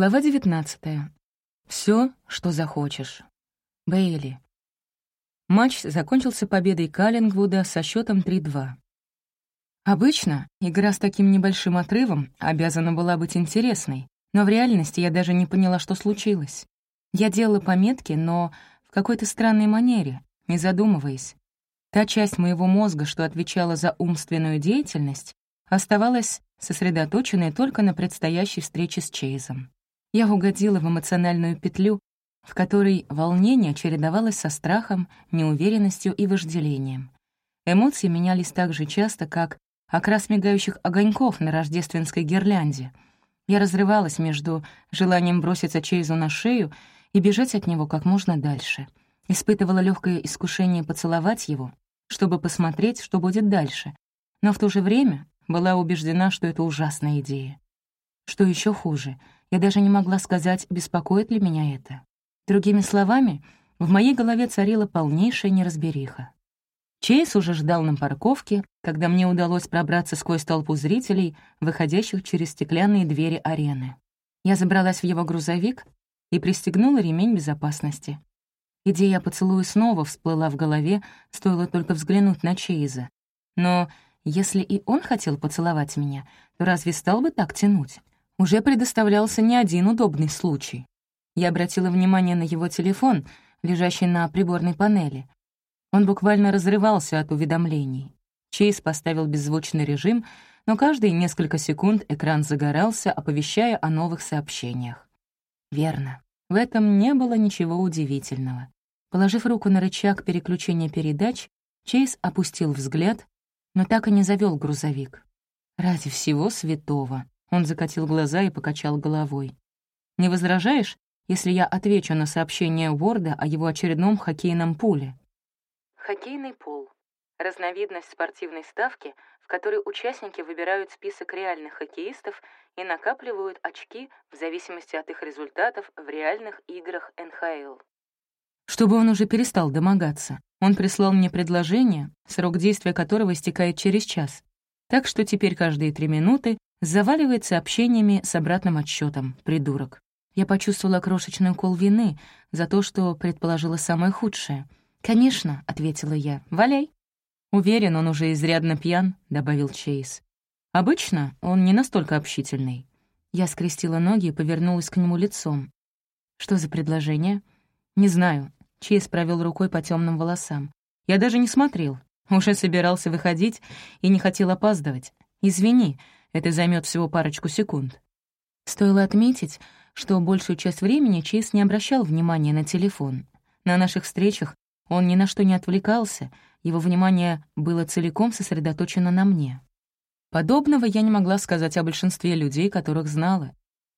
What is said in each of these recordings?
Глава 19. Все, что захочешь. Бейли. Матч закончился победой Каллингвуда со счетом 3-2. Обычно игра с таким небольшим отрывом обязана была быть интересной, но в реальности я даже не поняла, что случилось. Я делала пометки, но в какой-то странной манере, не задумываясь. Та часть моего мозга, что отвечала за умственную деятельность, оставалась сосредоточенной только на предстоящей встрече с Чейзом. Я угодила в эмоциональную петлю, в которой волнение чередовалось со страхом, неуверенностью и вожделением. Эмоции менялись так же часто, как окрас мигающих огоньков на рождественской гирлянде. Я разрывалась между желанием броситься Чейзу на шею и бежать от него как можно дальше. Испытывала легкое искушение поцеловать его, чтобы посмотреть, что будет дальше, но в то же время была убеждена, что это ужасная идея. Что еще хуже — я даже не могла сказать, беспокоит ли меня это. Другими словами, в моей голове царила полнейшая неразбериха. Чейз уже ждал на парковке, когда мне удалось пробраться сквозь толпу зрителей, выходящих через стеклянные двери арены. Я забралась в его грузовик и пристегнула ремень безопасности. Идея о поцелуе снова всплыла в голове, стоило только взглянуть на Чейза. Но если и он хотел поцеловать меня, то разве стал бы так тянуть? Уже предоставлялся не один удобный случай. Я обратила внимание на его телефон, лежащий на приборной панели. Он буквально разрывался от уведомлений. Чейз поставил беззвучный режим, но каждые несколько секунд экран загорался, оповещая о новых сообщениях. Верно, в этом не было ничего удивительного. Положив руку на рычаг переключения передач, Чейз опустил взгляд, но так и не завел грузовик. Ради всего святого. Он закатил глаза и покачал головой. «Не возражаешь, если я отвечу на сообщение Уорда о его очередном хоккейном пуле?» Хоккейный пул — разновидность спортивной ставки, в которой участники выбирают список реальных хоккеистов и накапливают очки в зависимости от их результатов в реальных играх НХЛ. Чтобы он уже перестал домогаться, он прислал мне предложение, срок действия которого истекает через час. Так что теперь каждые три минуты Заваливает сообщениями с обратным отсчетом, придурок. Я почувствовала крошечный укол вины за то, что предположила самое худшее. «Конечно», — ответила я, — «валяй». «Уверен, он уже изрядно пьян», — добавил Чейз. «Обычно он не настолько общительный». Я скрестила ноги и повернулась к нему лицом. «Что за предложение?» «Не знаю». Чейз провел рукой по темным волосам. «Я даже не смотрел. Уже собирался выходить и не хотел опаздывать. Извини, это займет всего парочку секунд. Стоило отметить, что большую часть времени Чейз не обращал внимания на телефон. На наших встречах он ни на что не отвлекался, его внимание было целиком сосредоточено на мне. Подобного я не могла сказать о большинстве людей, которых знала.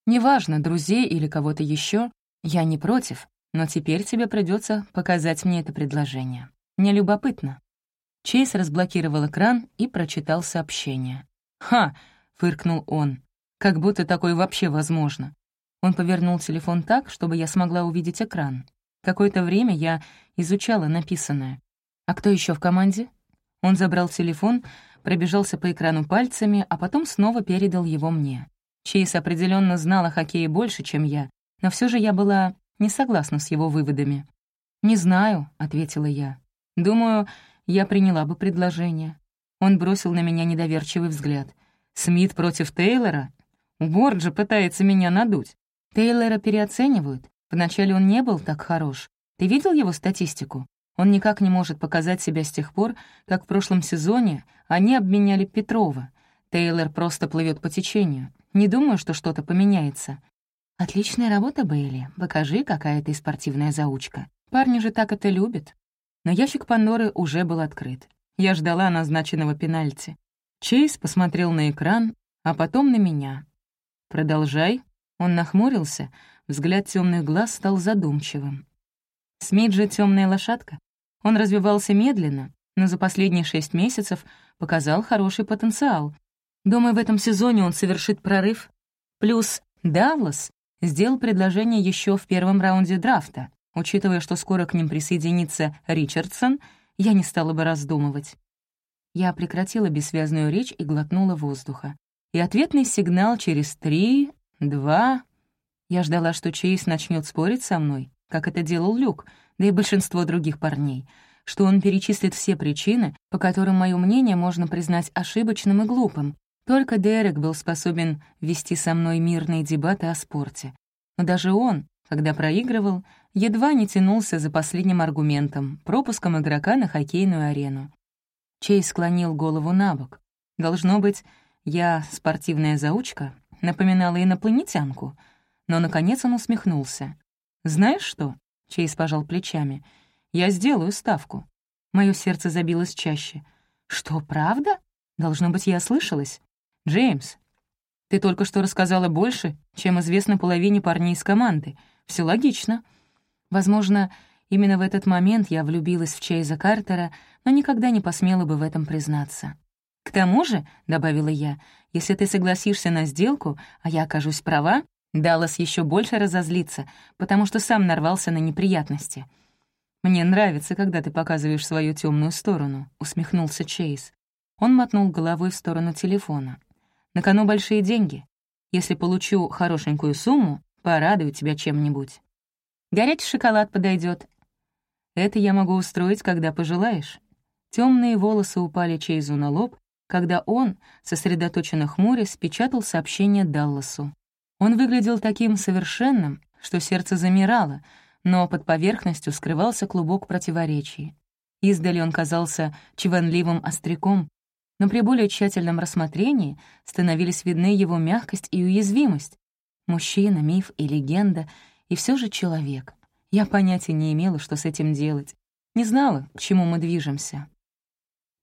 Неважно, друзей или кого-то еще, я не против, но теперь тебе придется показать мне это предложение. Мне любопытно. Чейз разблокировал экран и прочитал сообщение. «Ха! Фыркнул он. «Как будто такое вообще возможно». Он повернул телефон так, чтобы я смогла увидеть экран. Какое-то время я изучала написанное. «А кто еще в команде?» Он забрал телефон, пробежался по экрану пальцами, а потом снова передал его мне. Чейз определенно знал о хоккее больше, чем я, но все же я была не согласна с его выводами. «Не знаю», — ответила я. «Думаю, я приняла бы предложение». Он бросил на меня недоверчивый взгляд. Смит против Тейлора? Борджи пытается меня надуть. Тейлора переоценивают. Вначале он не был так хорош. Ты видел его статистику? Он никак не может показать себя с тех пор, как в прошлом сезоне они обменяли Петрова. Тейлор просто плывет по течению. Не думаю, что что-то поменяется. Отличная работа, Бейли. Покажи, какая ты спортивная заучка. Парни же так это любят. Но ящик Пандоры уже был открыт. Я ждала назначенного пенальти. Чейз посмотрел на экран, а потом на меня. «Продолжай». Он нахмурился, взгляд темных глаз стал задумчивым. Смит же темная лошадка. Он развивался медленно, но за последние шесть месяцев показал хороший потенциал. Думаю, в этом сезоне он совершит прорыв. Плюс Даллас сделал предложение еще в первом раунде драфта. Учитывая, что скоро к ним присоединится Ричардсон, я не стала бы раздумывать. Я прекратила бессвязную речь и глотнула воздуха. И ответный сигнал через три, два... Я ждала, что Чейз начнет спорить со мной, как это делал Люк, да и большинство других парней, что он перечислит все причины, по которым мое мнение можно признать ошибочным и глупым. Только Дерек был способен вести со мной мирные дебаты о спорте. Но даже он, когда проигрывал, едва не тянулся за последним аргументом — пропуском игрока на хоккейную арену. Чейз склонил голову на бок. Должно быть, я, спортивная заучка, напоминала инопланетянку. Но, наконец, он усмехнулся. «Знаешь что?» — Чейз пожал плечами. «Я сделаю ставку». Мое сердце забилось чаще. «Что, правда? Должно быть, я ослышалась. Джеймс, ты только что рассказала больше, чем известно половине парней из команды. Все логично. Возможно, именно в этот момент я влюбилась в Чейза Картера, но никогда не посмела бы в этом признаться. «К тому же», — добавила я, — «если ты согласишься на сделку, а я окажусь права, Даллас еще больше разозлится, потому что сам нарвался на неприятности». «Мне нравится, когда ты показываешь свою темную сторону», — усмехнулся Чейз. Он мотнул головой в сторону телефона. «На кону большие деньги. Если получу хорошенькую сумму, порадую тебя чем-нибудь. Горячий шоколад подойдет. Это я могу устроить, когда пожелаешь. Темные волосы упали Чейзу на лоб, когда он, сосредоточенно хмурясь, печатал сообщение Далласу. Он выглядел таким совершенным, что сердце замирало, но под поверхностью скрывался клубок противоречий. Издали он казался чеванливым остряком, но при более тщательном рассмотрении становились видны его мягкость и уязвимость, Мужчина, миф и легенда, и все же человек. Я понятия не имела, что с этим делать. Не знала, к чему мы движемся.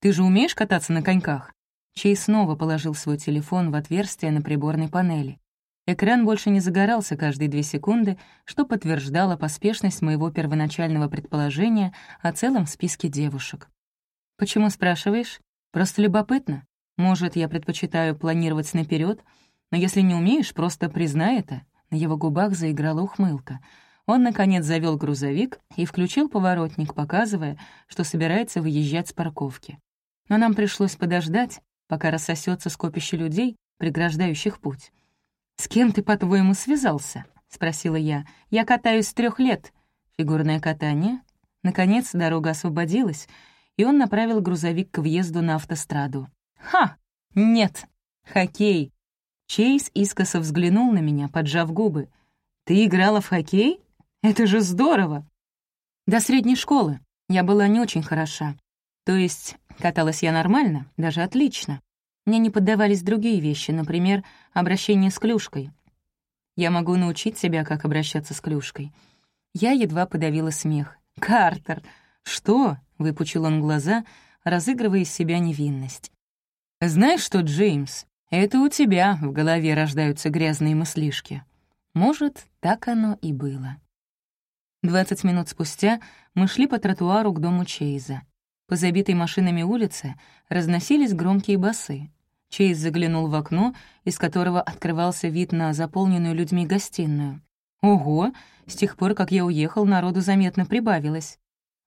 «Ты же умеешь кататься на коньках?» Чей снова положил свой телефон в отверстие на приборной панели. Экран больше не загорался каждые две секунды, что подтверждало поспешность моего первоначального предположения о целом списке девушек. «Почему спрашиваешь? Просто любопытно. Может, я предпочитаю планировать наперед, но если не умеешь, просто признай это». На его губах заиграла ухмылка. Он, наконец, завел грузовик и включил поворотник, показывая, что собирается выезжать с парковки. Но нам пришлось подождать, пока рассосется скопище людей, преграждающих путь. «С кем ты, по-твоему, связался?» — спросила я. «Я катаюсь с трех лет. Фигурное катание?» Наконец дорога освободилась, и он направил грузовик к въезду на автостраду. «Ха! Нет! Хоккей! Чейз искоса взглянул на меня, поджав губы. «Ты играла в хоккей? Это же здорово!» До средней школы я была не очень хороша. То есть каталась я нормально, даже отлично. Мне не поддавались другие вещи, например, обращение с клюшкой. Я могу научить себя, как обращаться с клюшкой. Я едва подавила смех. «Картер! Что?» — выпучил он глаза, разыгрывая из себя невинность. «Знаешь что, Джеймс, это у тебя в голове рождаются грязные мыслишки. Может, так оно и было. Двадцать минут спустя мы шли по тротуару к дому Чейза. По забитой машинами улице разносились громкие басы. Чейз заглянул в окно, из которого открывался вид на заполненную людьми гостиную. «Ого! С тех пор, как я уехал, народу заметно прибавилось».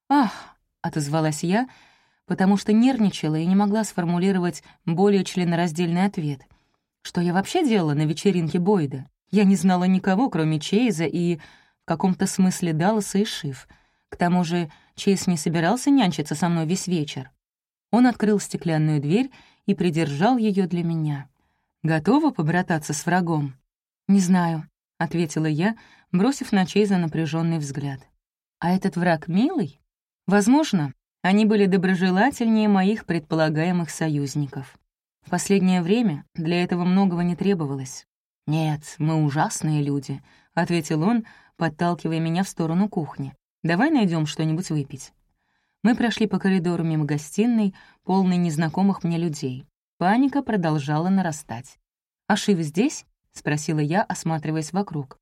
«Ах!» — отозвалась я — потому что нервничала и не могла сформулировать более членораздельный ответ. Что я вообще делала на вечеринке Бойда? Я не знала никого, кроме Чейза и, в каком-то смысле, Далласа и Шиф. К тому же Чейз не собирался нянчиться со мной весь вечер. Он открыл стеклянную дверь и придержал ее для меня. «Готова побрататься с врагом?» «Не знаю», — ответила я, бросив на Чейза напряженный взгляд. «А этот враг милый?» «Возможно, они были доброжелательнее моих предполагаемых союзников. В последнее время для этого многого не требовалось. «Нет, мы ужасные люди», — ответил он, подталкивая меня в сторону кухни. «Давай найдем что-нибудь выпить». Мы прошли по коридору мимо гостиной, полной незнакомых мне людей. Паника продолжала нарастать. «А Шив здесь?» — спросила я, осматриваясь вокруг.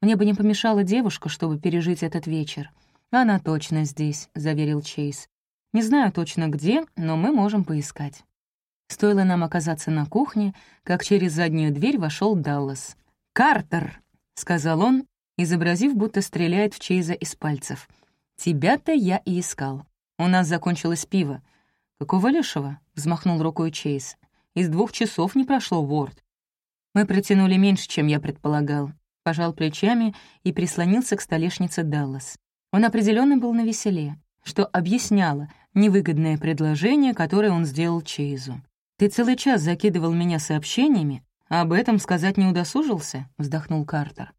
«Мне бы не помешала девушка, чтобы пережить этот вечер». «Она точно здесь», — заверил Чейз. Не знаю точно где, но мы можем поискать. Стоило нам оказаться на кухне, как через заднюю дверь вошел Даллас. «Картер!» — сказал он, изобразив, будто стреляет в Чейза из пальцев. «Тебя-то я и искал. У нас закончилось пиво». «Какого лешего?» — взмахнул рукой Чейз. «Из двух часов не прошло, Ворд». Мы протянули меньше, чем я предполагал. пожал плечами и прислонился к столешнице Даллас. Он определенно был навеселе, что объясняло невыгодное предложение, которое он сделал Чейзу. «Ты целый час закидывал меня сообщениями, а об этом сказать не удосужился?» — вздохнул Картер.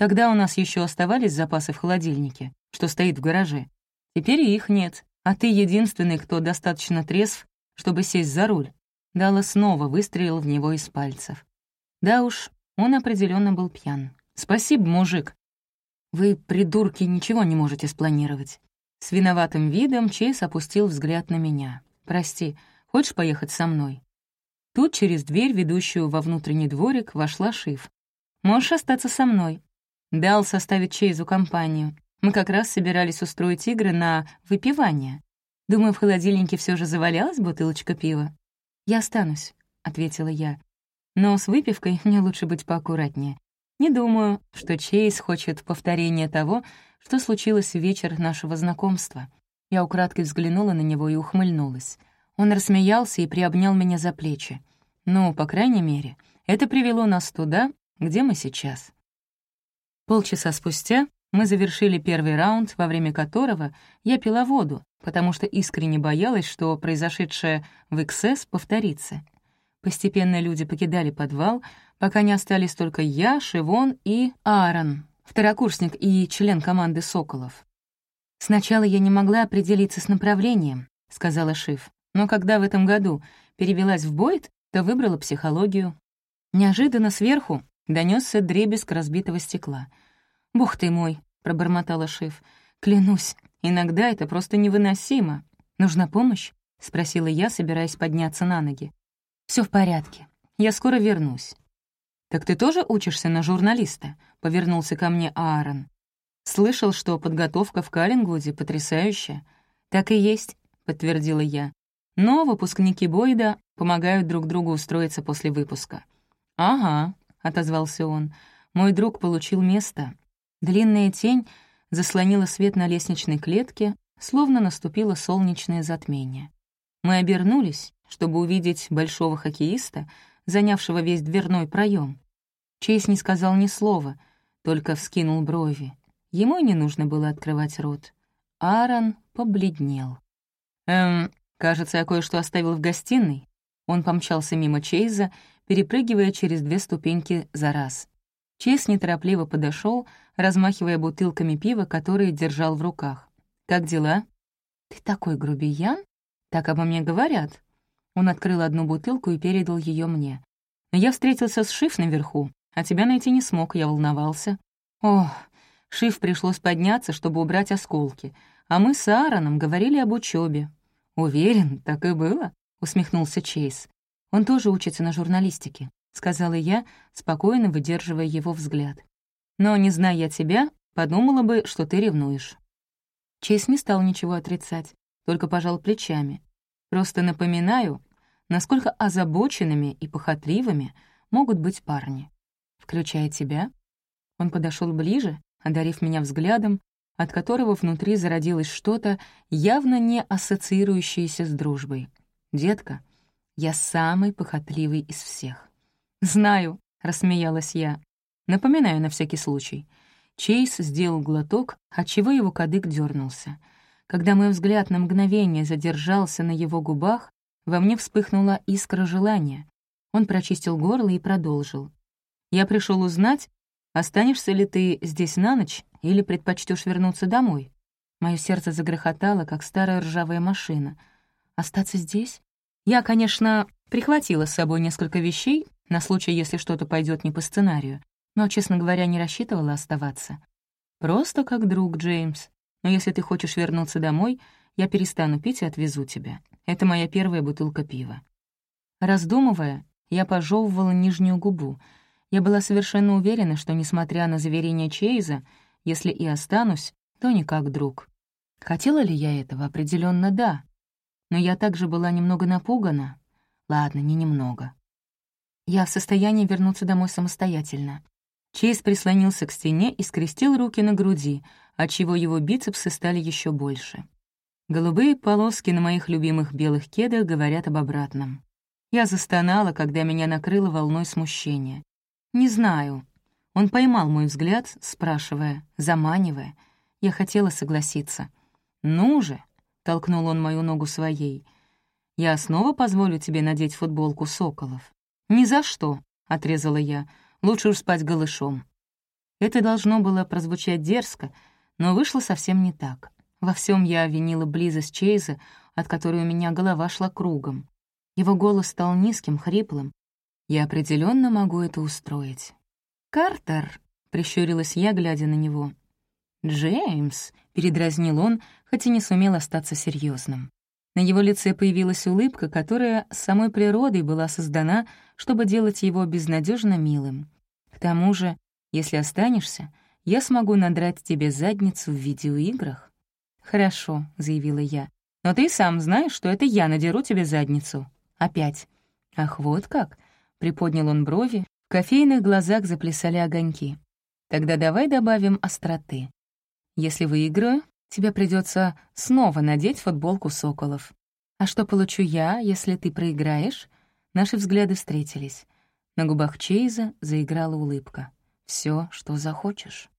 «Тогда у нас еще оставались запасы в холодильнике, что стоит в гараже. Теперь их нет, а ты единственный, кто достаточно трезв, чтобы сесть за руль». Дала снова выстрелил в него из пальцев. Да уж, он определенно был пьян. «Спасибо, мужик». «Вы, придурки, ничего не можете спланировать». С виноватым видом Чейз опустил взгляд на меня. «Прости, хочешь поехать со мной?» Тут через дверь, ведущую во внутренний дворик, вошла Шиф. «Можешь остаться со мной». Дал составить Чейзу компанию. Мы как раз собирались устроить игры на выпивание. Думаю, в холодильнике все же завалялась бутылочка пива. «Я останусь», — ответила я. «Но с выпивкой мне лучше быть поаккуратнее. Не думаю, что Чейз хочет повторения того, что случилось в вечер нашего знакомства». Я украдкой взглянула на него и ухмыльнулась. Он рассмеялся и приобнял меня за плечи. Ну, по крайней мере, это привело нас туда, где мы сейчас. Полчаса спустя мы завершили первый раунд, во время которого я пила воду, потому что искренне боялась, что произошедшее в XS повторится. Постепенно люди покидали подвал, пока не остались только я, Шивон и Аарон, второкурсник и член команды «Соколов». «Сначала я не могла определиться с направлением», — сказала Шив, «но когда в этом году перевелась в Бойт, то выбрала психологию. Неожиданно сверху донесся дребезг разбитого стекла — «Бог ты мой», — пробормотала Шиф. «Клянусь, иногда это просто невыносимо. Нужна помощь?» — спросила я, собираясь подняться на ноги. Все в порядке. Я скоро вернусь». «Так ты тоже учишься на журналиста?» — повернулся ко мне Аарон. «Слышал, что подготовка в Каллингвуде потрясающая». «Так и есть», — подтвердила я. «Но выпускники Бойда помогают друг другу устроиться после выпуска». «Ага», — отозвался он. «Мой друг получил место, Длинная тень заслонила свет на лестничной клетке, словно наступило солнечное затмение. Мы обернулись, чтобы увидеть большого хоккеиста, занявшего весь дверной проем. Чейз не сказал ни слова, только вскинул брови. Ему не нужно было открывать рот. Аарон побледнел. «Эм, кажется, я кое-что оставил в гостиной». Он помчался мимо Чейза, перепрыгивая через две ступеньки за раз. Чейз неторопливо подошел, размахивая бутылками пива, которые держал в руках. «Как дела?» «Ты такой грубиян?» «Так обо мне говорят». Он открыл одну бутылку и передал ее мне. «Но я встретился с Шиф наверху, а тебя найти не смог, я волновался». «Ох, Шиф пришлось подняться, чтобы убрать осколки, а мы с Аароном говорили об учебе. «Уверен, так и было», — усмехнулся Чейз. «Он тоже учится на журналистике», — сказала я, спокойно выдерживая его взгляд. Но, не зная тебя, подумала бы, что ты ревнуешь». Чейз не стал ничего отрицать, только пожал плечами. «Просто напоминаю, насколько озабоченными и похотливыми могут быть парни. Включая тебя». Он подошел ближе, одарив меня взглядом, от которого внутри зародилось что-то, явно не ассоциирующееся с дружбой. «Детка, я самый похотливый из всех». «Знаю», — рассмеялась я. Напоминаю на всякий случай. Чейз сделал глоток, отчего его кадык дернулся. Когда мой взгляд на мгновение задержался на его губах, во мне вспыхнула искра желания. Он прочистил горло и продолжил. «Я пришел узнать, останешься ли ты здесь на ночь или предпочтешь вернуться домой?» Мое сердце загрохотало, как старая ржавая машина. «Остаться здесь?» Я, конечно, прихватила с собой несколько вещей на случай, если что-то пойдет не по сценарию но, честно говоря, не рассчитывала оставаться. Просто как друг, Джеймс. Но если ты хочешь вернуться домой, я перестану пить и отвезу тебя. Это моя первая бутылка пива». Раздумывая, я пожевывала нижнюю губу. Я была совершенно уверена, что, несмотря на заверение Чейза, если и останусь, то не как друг. Хотела ли я этого? Определенно да. Но я также была немного напугана. Ладно, не немного. Я в состоянии вернуться домой самостоятельно. Чейз прислонился к стене и скрестил руки на груди, отчего его бицепсы стали еще больше. Голубые полоски на моих любимых белых кедах говорят об обратном. Я застонала, когда меня накрыло волной смущения. Не знаю, Он поймал мой взгляд, спрашивая, заманивая. Я хотела согласиться. «Ну же!» — толкнул он мою ногу своей. «Я снова позволю тебе надеть футболку соколов». «Ни за что!» — отрезала я. «Лучше уж спать голышом». Это должно было прозвучать дерзко, но вышло совсем не так. Во всем я винила близость Чейза, от которой у меня голова шла кругом. Его голос стал низким, хриплым. Я определенно могу это устроить. «Картер», — прищурилась я, глядя на него. «Джеймс», — передразнил он, хоть и не сумел остаться серьезным. На его лице появилась улыбка, которая самой природой была создана, чтобы делать его безнадежно милым. К тому же, если останешься, я смогу надрать тебе задницу в видеоиграх. «Хорошо», — заявила я, — «но ты сам знаешь, что это я надеру тебе задницу. Опять». «Ах, вот как?» — приподнял он брови, в кофейных глазах заплясали огоньки. Тогда давай добавим остроты. Если выиграю, тебе придется снова надеть футболку соколов. А что получу я, если ты проиграешь? Наши взгляды встретились. На губах Чейза заиграла улыбка. Все, что захочешь.